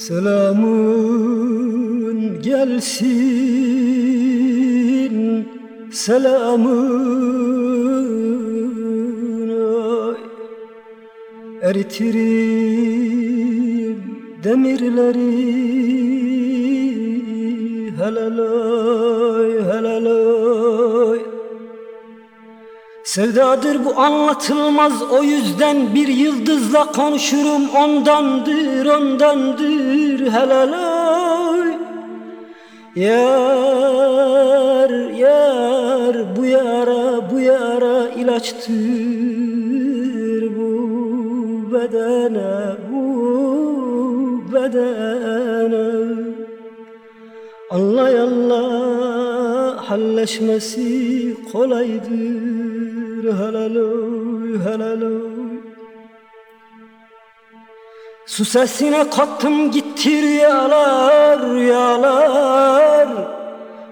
Selamın gelsin Selamın ay Eritirim demirleri Helal oy helal oy Sevdadır bu anlatılmaz o yüzden bir yıldızla konuşurum. Ondandır ondandır helal oy. Yar yar bu yara bu yara ilaçtır. Bu bedene bu bedene. Anlay Allah halleşmesi kolaydır helal oy helal oy Su sesine kattım gitti rüyalar rüyalar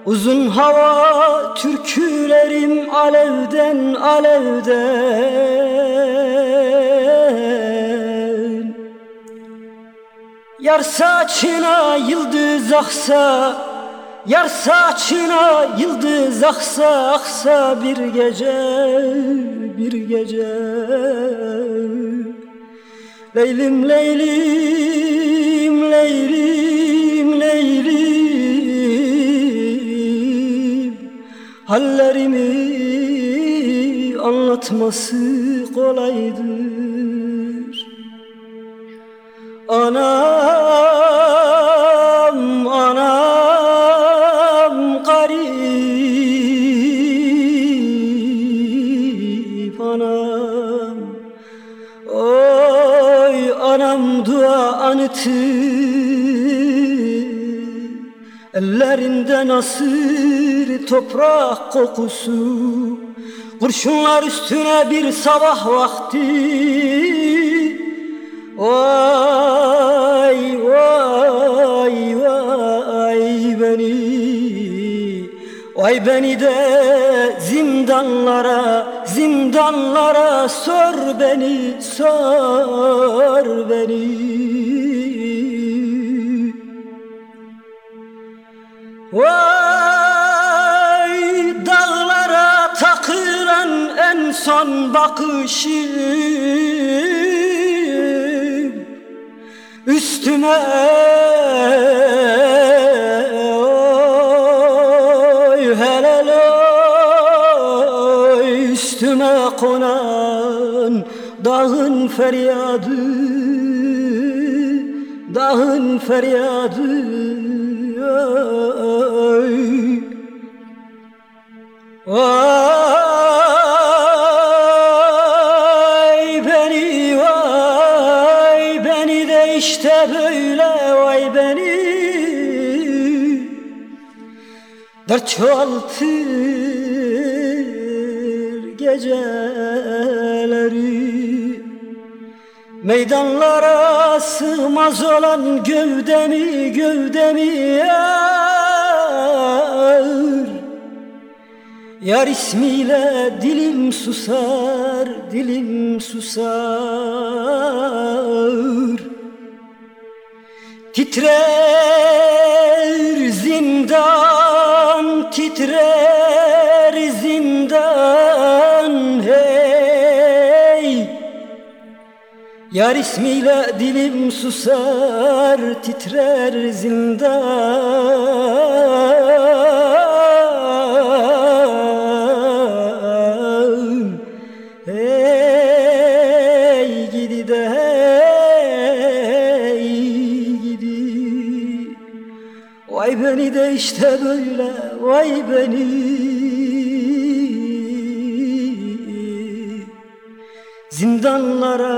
Uzun hava türkülerim alevden alevden. Yar saçına yıldız aksa Yar saçına yıldız aksa aksa bir gece bir gece. Leylim leylim leylim leylim. Hallerimi anlatması kolaydır. Anam anam dua anıtı. Ellerinde nasır toprak kokusu. Kurşunlar üstüne bir sabah vakti. Vay vay vay beni. Vay beni de zindanlara zindanlara sor beni sor beni. Vay dağlara takılan en son bakışım. Üstüme Üstüme konan dağın feryadı Dağın feryadı oy Vay beni vay beni de işte böyle vay beni. Dert çoğaltır geceleri Meydanlara sığmaz olan gövdemi gövdemi yar Yar ismiyle dilim susar, dilim susar. Titrer zindan, titrer Yar ismiyle dilim susar, titrer zindan. Hey gidi de hey gidi. Vay beni de işte böyle vay beni Zindanlara